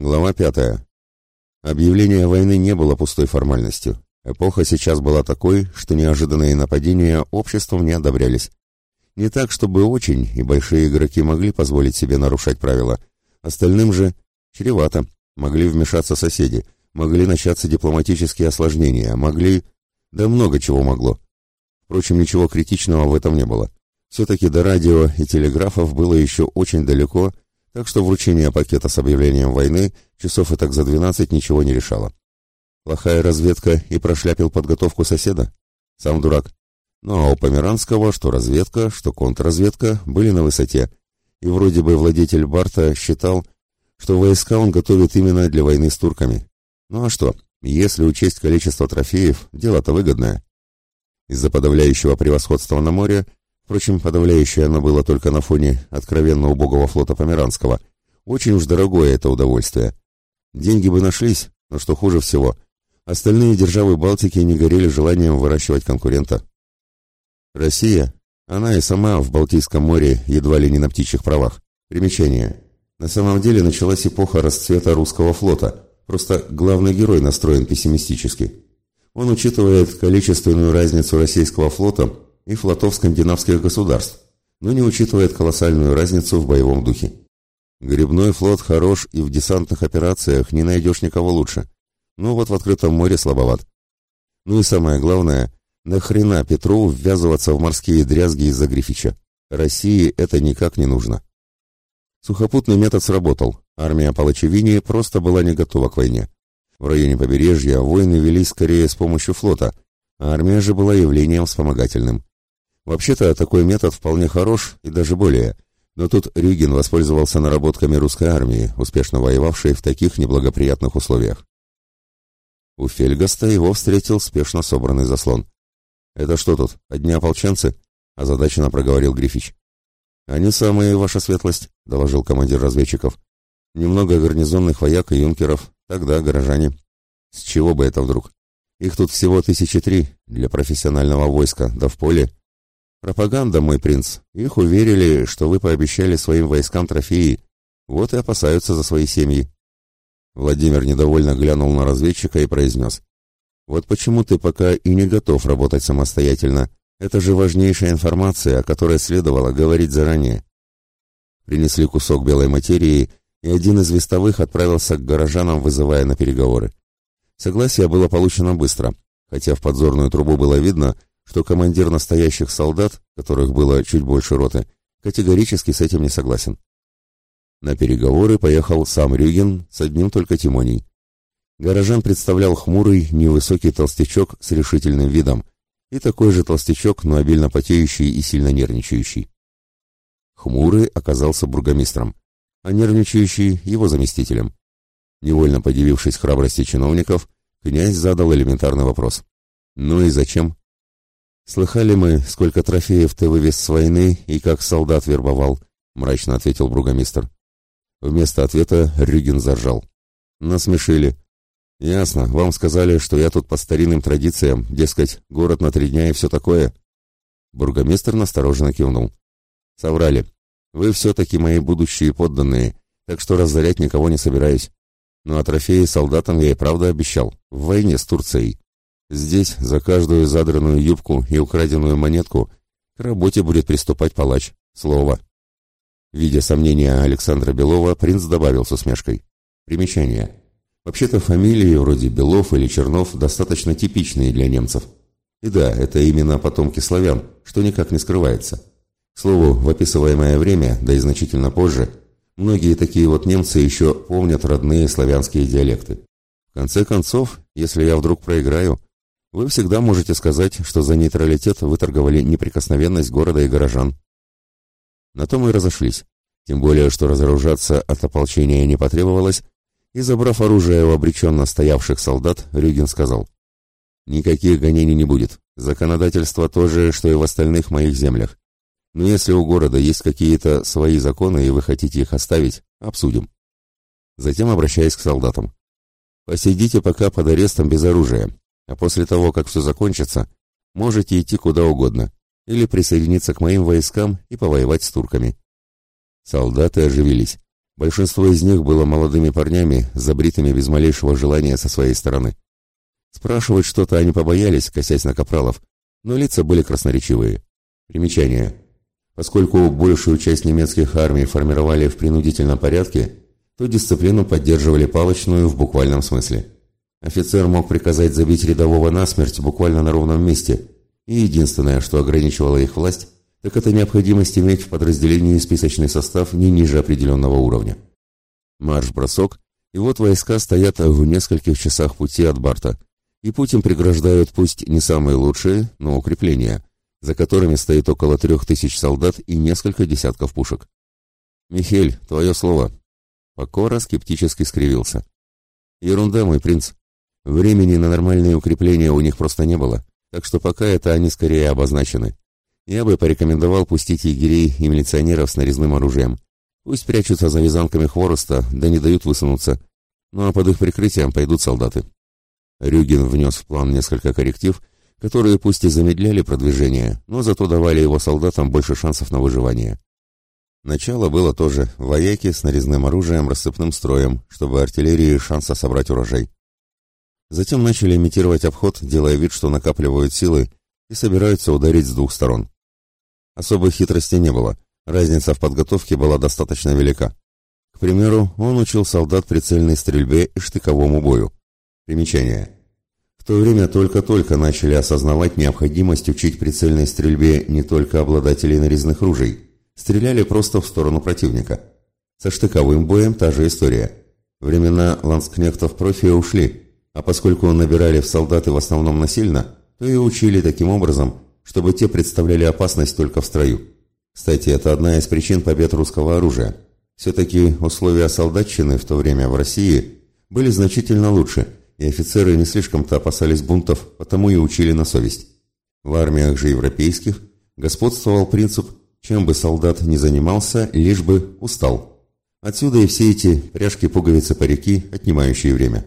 Глава пятая. Объявление войны не было пустой формальностью. Эпоха сейчас была такой, что неожиданные нападения обществом не одобрялись. Не так, чтобы очень, и большие игроки могли позволить себе нарушать правила. Остальным же чревато. Могли вмешаться соседи, могли начаться дипломатические осложнения, могли... Да много чего могло. Впрочем, ничего критичного в этом не было. Все-таки до радио и телеграфов было еще очень далеко, так что вручение пакета с объявлением войны часов и так за двенадцать ничего не решало. Плохая разведка и прошляпил подготовку соседа? Сам дурак. Ну а у Померанского что разведка, что контрразведка были на высоте, и вроде бы владетель Барта считал, что войска он готовит именно для войны с турками. Ну а что, если учесть количество трофеев, дело-то выгодное. Из-за подавляющего превосходства на море Впрочем, подавляющее оно было только на фоне откровенно убогого флота Померанского. Очень уж дорогое это удовольствие. Деньги бы нашлись, но что хуже всего, остальные державы Балтики не горели желанием выращивать конкурента. Россия, она и сама в Балтийском море едва ли не на птичьих правах. Примечание. На самом деле началась эпоха расцвета русского флота. Просто главный герой настроен пессимистически. Он учитывает количественную разницу российского флота и флотов скандинавских государств, но не учитывает колоссальную разницу в боевом духе. Грибной флот хорош и в десантных операциях не найдешь никого лучше. Но вот в открытом море слабоват. Ну и самое главное, нахрена Петру ввязываться в морские дрязги из-за Грифича? России это никак не нужно. Сухопутный метод сработал. Армия Палачевини просто была не готова к войне. В районе побережья войны велись скорее с помощью флота, а армия же была явлением вспомогательным. Вообще-то такой метод вполне хорош и даже более, но тут Рюгин воспользовался наработками русской армии, успешно воевавшей в таких неблагоприятных условиях. У Фельгаста его встретил спешно собранный заслон. «Это что тут, одни ополченцы?» — озадаченно проговорил Грифич. «Они самые, ваша светлость», — доложил командир разведчиков. «Немного гарнизонных вояк и юнкеров, тогда горожане». «С чего бы это вдруг? Их тут всего тысячи три для профессионального войска, да в поле Пропаганда, мой принц. Их уверили, что вы пообещали своим войскам трофеи. Вот и опасаются за свои семьи. Владимир недовольно глянул на разведчика и произнес. Вот почему ты пока и не готов работать самостоятельно. Это же важнейшая информация, о которой следовало говорить заранее. Принесли кусок белой материи, и один из вестовых отправился к горожанам, вызывая на переговоры. Согласие было получено быстро, хотя в подзорную трубу было видно, что командир настоящих солдат, которых было чуть больше роты, категорически с этим не согласен. На переговоры поехал сам Рюгин с одним только Тимоней. Горожан представлял хмурый, невысокий толстячок с решительным видом, и такой же толстячок, но обильно потеющий и сильно нервничающий. Хмурый оказался бургомистром, а нервничающий — его заместителем. Невольно подивившись храбрости чиновников, князь задал элементарный вопрос. «Ну и зачем?» «Слыхали мы, сколько трофеев ты вывез с войны и как солдат вербовал», — мрачно ответил бругомистр. Вместо ответа Рюгин заржал. «Насмешили. Ясно, вам сказали, что я тут по старинным традициям, дескать, город на три дня и все такое». Бургомистр настороженно кивнул. «Соврали. Вы все-таки мои будущие подданные, так что разорять никого не собираюсь. Ну а трофеи солдатам я и правда обещал, в войне с Турцией. Здесь за каждую задранную юбку и украденную монетку к работе будет приступать палач. Слово. Видя сомнения Александра Белова, принц добавил с усмешкой. Примечание. Вообще-то фамилии вроде Белов или Чернов достаточно типичные для немцев. И да, это именно потомки славян, что никак не скрывается. К слову, в описываемое время, да и значительно позже, многие такие вот немцы еще помнят родные славянские диалекты. В конце концов, если я вдруг проиграю, вы всегда можете сказать, что за нейтралитет выторговали неприкосновенность города и горожан. На то мы и разошлись, тем более, что разоружаться от ополчения не потребовалось, и, забрав оружие у обреченно стоявших солдат, Рюгин сказал, «Никаких гонений не будет, законодательство то же, что и в остальных моих землях. Но если у города есть какие-то свои законы, и вы хотите их оставить, обсудим». Затем обращаясь к солдатам, «Посидите пока под арестом без оружия, а после того, как все закончится, можете идти куда угодно или присоединиться к моим войскам и повоевать с турками. Солдаты оживились. Большинство из них было молодыми парнями, забритыми без малейшего желания со своей стороны. Спрашивать что-то они побоялись, косясь на капралов, но лица были красноречивые. Примечание. Поскольку большую часть немецких армий формировали в принудительном порядке, то дисциплину поддерживали палочную в буквальном смысле. Офицер мог приказать забить рядового насмерть буквально на ровном месте, и единственное, что ограничивало их власть, так это необходимость иметь в подразделении списочный состав не ниже определенного уровня. Марш-бросок, и вот войска стоят в нескольких часах пути от Барта, и путь им преграждают пусть не самые лучшие, но укрепления, за которыми стоит около трех тысяч солдат и несколько десятков пушек. «Михель, твое слово». Покора скептически скривился. «Ерунда, мой принц. Времени на нормальные укрепления у них просто не было, так что пока это они скорее обозначены. Я бы порекомендовал пустить егерей и милиционеров с нарезным оружием. Пусть прячутся за вязанками хвороста, да не дают высунуться. Ну а под их прикрытием пойдут солдаты. Рюгин внес в план несколько корректив, которые пусть и замедляли продвижение, но зато давали его солдатам больше шансов на выживание. Начало было тоже вояки с нарезным оружием, рассыпным строем, чтобы артиллерии шанса собрать урожай. Затем начали имитировать обход, делая вид, что накапливают силы и собираются ударить с двух сторон. Особой хитрости не было, разница в подготовке была достаточно велика. К примеру, он учил солдат прицельной стрельбе и штыковому бою. Примечание. В то время только-только начали осознавать необходимость учить прицельной стрельбе не только обладателей нарезных ружей. Стреляли просто в сторону противника. Со штыковым боем та же история. Времена ланскнехтов профи ушли, а поскольку набирали в солдаты в основном насильно, то и учили таким образом, чтобы те представляли опасность только в строю. Кстати, это одна из причин побед русского оружия. Все-таки условия солдатчины в то время в России были значительно лучше, и офицеры не слишком-то опасались бунтов, потому и учили на совесть. В армиях же европейских господствовал принцип «чем бы солдат ни занимался, лишь бы устал». Отсюда и все эти пряжки-пуговицы-парики, отнимающие время.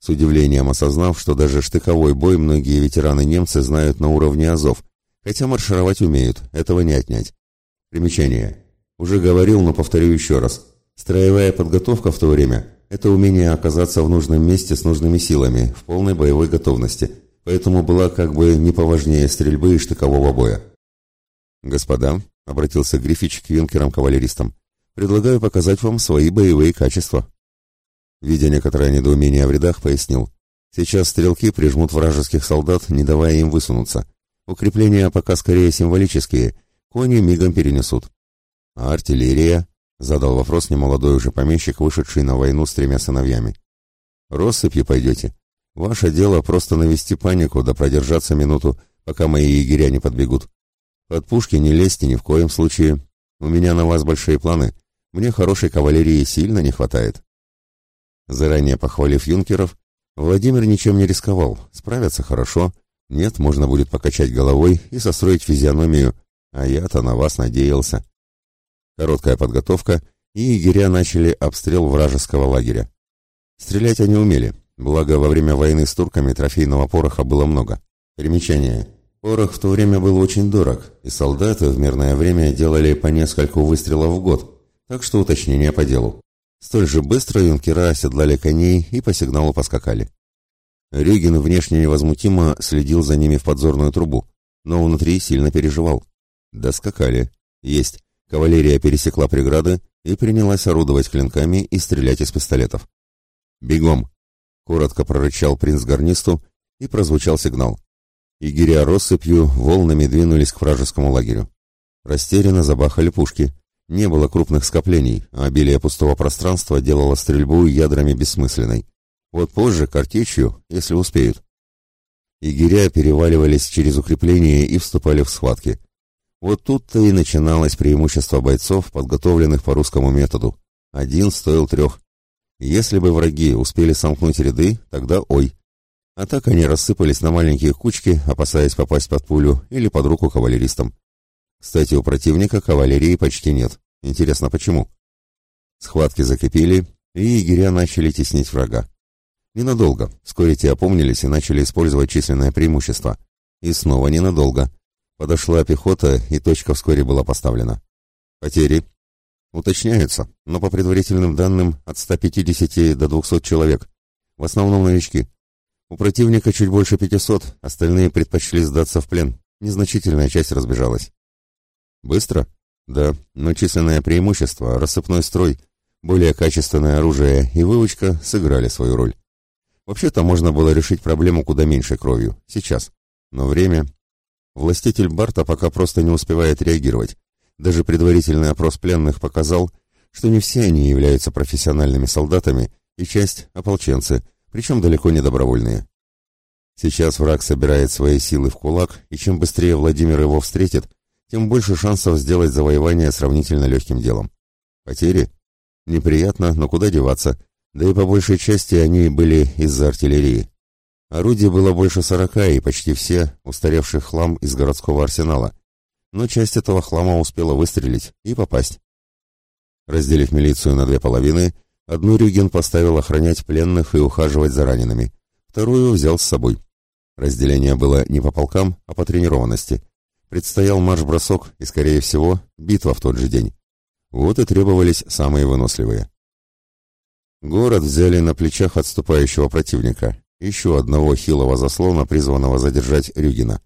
С удивлением осознав, что даже штыковой бой многие ветераны-немцы знают на уровне азов, хотя маршировать умеют, этого не отнять. Примечание. Уже говорил, но повторю еще раз. Строевая подготовка в то время – это умение оказаться в нужном месте с нужными силами, в полной боевой готовности, поэтому была как бы не поважнее стрельбы и штыкового боя. «Господа», — обратился Грифич к юнкерам-кавалеристам, — «предлагаю показать вам свои боевые качества». Видя некоторое недоумение в рядах, пояснил. Сейчас стрелки прижмут вражеских солдат, не давая им высунуться. Укрепления пока скорее символические, кони мигом перенесут. А артиллерия? Задал вопрос немолодой уже помещик, вышедший на войну с тремя сыновьями. Россыпью пойдете. Ваше дело просто навести панику да продержаться минуту, пока мои егеря не подбегут. Под пушки не лезьте ни в коем случае. У меня на вас большие планы. Мне хорошей кавалерии сильно не хватает. Заранее похвалив юнкеров, Владимир ничем не рисковал, справятся хорошо, нет, можно будет покачать головой и состроить физиономию, а я-то на вас надеялся. Короткая подготовка, и егеря начали обстрел вражеского лагеря. Стрелять они умели, благо во время войны с турками трофейного пороха было много. Примечание. Порох в то время был очень дорог, и солдаты в мирное время делали по нескольку выстрелов в год, так что уточнение по делу. Столь же быстро юнкера оседлали коней и по сигналу поскакали. Рюгин внешне невозмутимо следил за ними в подзорную трубу, но внутри сильно переживал. Доскакали. Есть. Кавалерия пересекла преграды и принялась орудовать клинками и стрелять из пистолетов. «Бегом!» — коротко прорычал принц гарнисту, и прозвучал сигнал. Игиря россыпью волнами двинулись к вражескому лагерю. Растерянно забахали пушки — не было крупных скоплений, а обилие пустого пространства делало стрельбу ядрами бессмысленной. Вот позже, картечью, если успеют. Егеря переваливались через укрепления и вступали в схватки. Вот тут-то и начиналось преимущество бойцов, подготовленных по русскому методу. Один стоил трех. Если бы враги успели сомкнуть ряды, тогда ой. А так они рассыпались на маленькие кучки, опасаясь попасть под пулю или под руку кавалеристам. Кстати, у противника кавалерии почти нет. Интересно, почему? Схватки закипели, и егеря начали теснить врага. Ненадолго. Вскоре те опомнились и начали использовать численное преимущество. И снова ненадолго. Подошла пехота, и точка вскоре была поставлена. Потери. Уточняются, но по предварительным данным от 150 до 200 человек. В основном новички. У противника чуть больше 500, остальные предпочли сдаться в плен. Незначительная часть разбежалась. Быстро? Да, но численное преимущество, рассыпной строй, более качественное оружие и выучка сыграли свою роль. Вообще-то можно было решить проблему куда меньше кровью, сейчас. Но время... Властитель Барта пока просто не успевает реагировать. Даже предварительный опрос пленных показал, что не все они являются профессиональными солдатами, и часть — ополченцы, причем далеко не добровольные. Сейчас враг собирает свои силы в кулак, и чем быстрее Владимир его встретит, тем больше шансов сделать завоевание сравнительно легким делом. Потери? Неприятно, но куда деваться, да и по большей части они были из-за артиллерии. Орудий было больше сорока, и почти все устаревший хлам из городского арсенала. Но часть этого хлама успела выстрелить и попасть. Разделив милицию на две половины, одну Рюген поставил охранять пленных и ухаживать за ранеными, вторую взял с собой. Разделение было не по полкам, а по тренированности. Предстоял марш-бросок и, скорее всего, битва в тот же день. Вот и требовались самые выносливые. Город взяли на плечах отступающего противника, еще одного хилого заслона, призванного задержать Рюгина.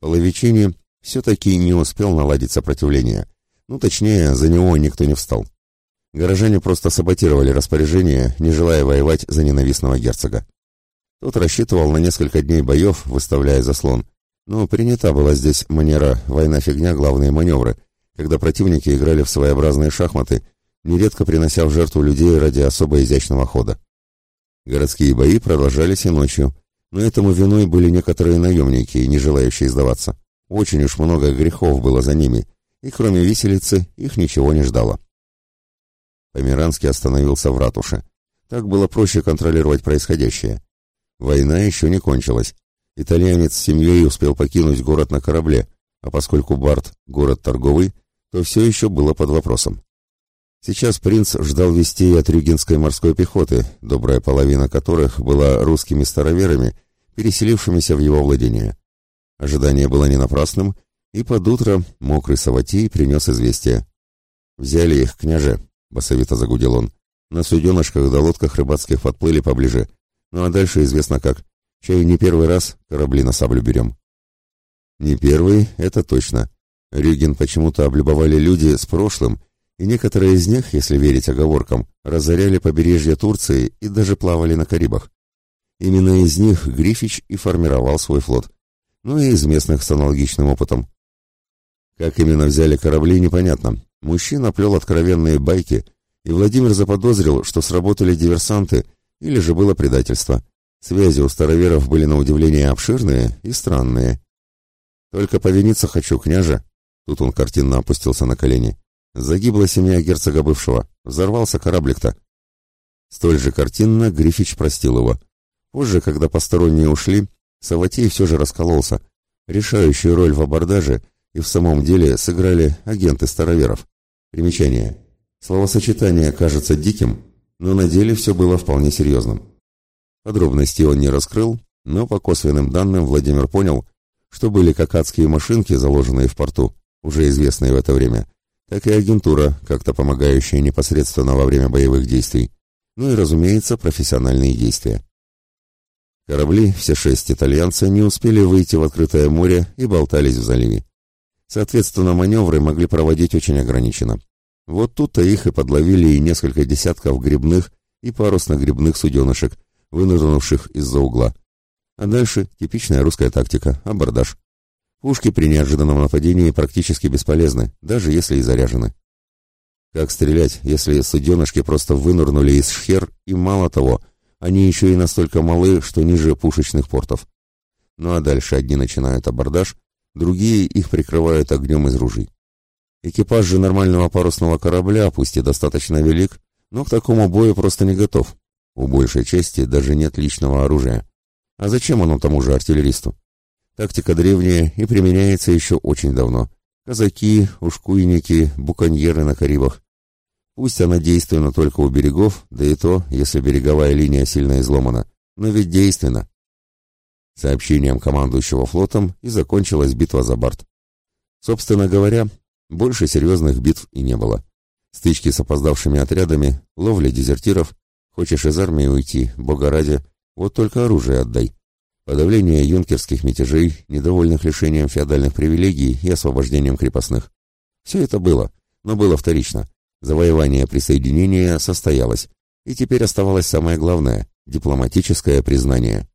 Половичини все-таки не успел наладить сопротивление. Ну, точнее, за него никто не встал. Горожане просто саботировали распоряжение, не желая воевать за ненавистного герцога. Тот рассчитывал на несколько дней боев, выставляя заслон. Но принята была здесь манера «война фигня, главные маневры», когда противники играли в своеобразные шахматы нередко принося в жертву людей ради особо изящного хода. Городские бои продолжались и ночью, но этому виной были некоторые наемники, не желающие сдаваться. Очень уж много грехов было за ними, и кроме виселицы их ничего не ждало. Померанский остановился в ратуше. Так было проще контролировать происходящее. Война еще не кончилась. Итальянец с семьей успел покинуть город на корабле, а поскольку Барт — город торговый, то все еще было под вопросом. Сейчас принц ждал вестей от рюгенской морской пехоты, добрая половина которых была русскими староверами, переселившимися в его владение. Ожидание было не напрасным, и под утро мокрый Саватий принес известие. «Взяли их, княже», — басовито загудел он. «На суденышках да лодках рыбацких подплыли поближе. Ну а дальше известно как. Чай не первый раз корабли на саблю берем». «Не первый, это точно. Рюген почему-то облюбовали люди с прошлым, и некоторые из них, если верить оговоркам, разоряли побережье Турции и даже плавали на Карибах. Именно из них Грифич и формировал свой флот, ну и из местных с аналогичным опытом. Как именно взяли корабли, непонятно. Мужчина плел откровенные байки, и Владимир заподозрил, что сработали диверсанты или же было предательство. Связи у староверов были на удивление обширные и странные. «Только повиниться хочу, княже!» Тут он картинно опустился на колени. Загибла семья герцога бывшего. Взорвался кораблик-то. Столь же картинно Грифич простил его. Позже, когда посторонние ушли, Саватей все же раскололся. Решающую роль в абордаже и в самом деле сыграли агенты староверов. Примечание. Словосочетание кажется диким, но на деле все было вполне серьезным. Подробностей он не раскрыл, но по косвенным данным Владимир понял, что были как адские машинки, заложенные в порту, уже известные в это время, так и агентура, как-то помогающая непосредственно во время боевых действий, ну и, разумеется, профессиональные действия. Корабли, все шесть итальянца, не успели выйти в открытое море и болтались в заливе. Соответственно, маневры могли проводить очень ограниченно. Вот тут-то их и подловили и несколько десятков грибных и парусно-грибных суденышек, вынырнувших из-за угла. А дальше типичная русская тактика – абордаж. Пушки при неожиданном нападении практически бесполезны, даже если и заряжены. Как стрелять, если суденышки просто вынырнули из шхер, и мало того, они еще и настолько малы, что ниже пушечных портов. Ну а дальше одни начинают абордаж, другие их прикрывают огнем из ружей. Экипаж же нормального парусного корабля, пусть и достаточно велик, но к такому бою просто не готов. У большей части даже нет личного оружия. А зачем оно тому же артиллеристу? Тактика древняя и применяется еще очень давно. Казаки, ушкуйники, буконьеры на Карибах. Пусть она действенна только у берегов, да и то, если береговая линия сильно изломана, но ведь действенна. Сообщением командующего флотом и закончилась битва за борт. Собственно говоря, больше серьезных битв и не было. Стычки с опоздавшими отрядами, ловля дезертиров. Хочешь из армии уйти, бога ради, вот только оружие отдай. Подавление юнкерских мятежей, недовольных лишением феодальных привилегий и освобождением крепостных. Все это было, но было вторично. Завоевание присоединения состоялось, и теперь оставалось самое главное – дипломатическое признание.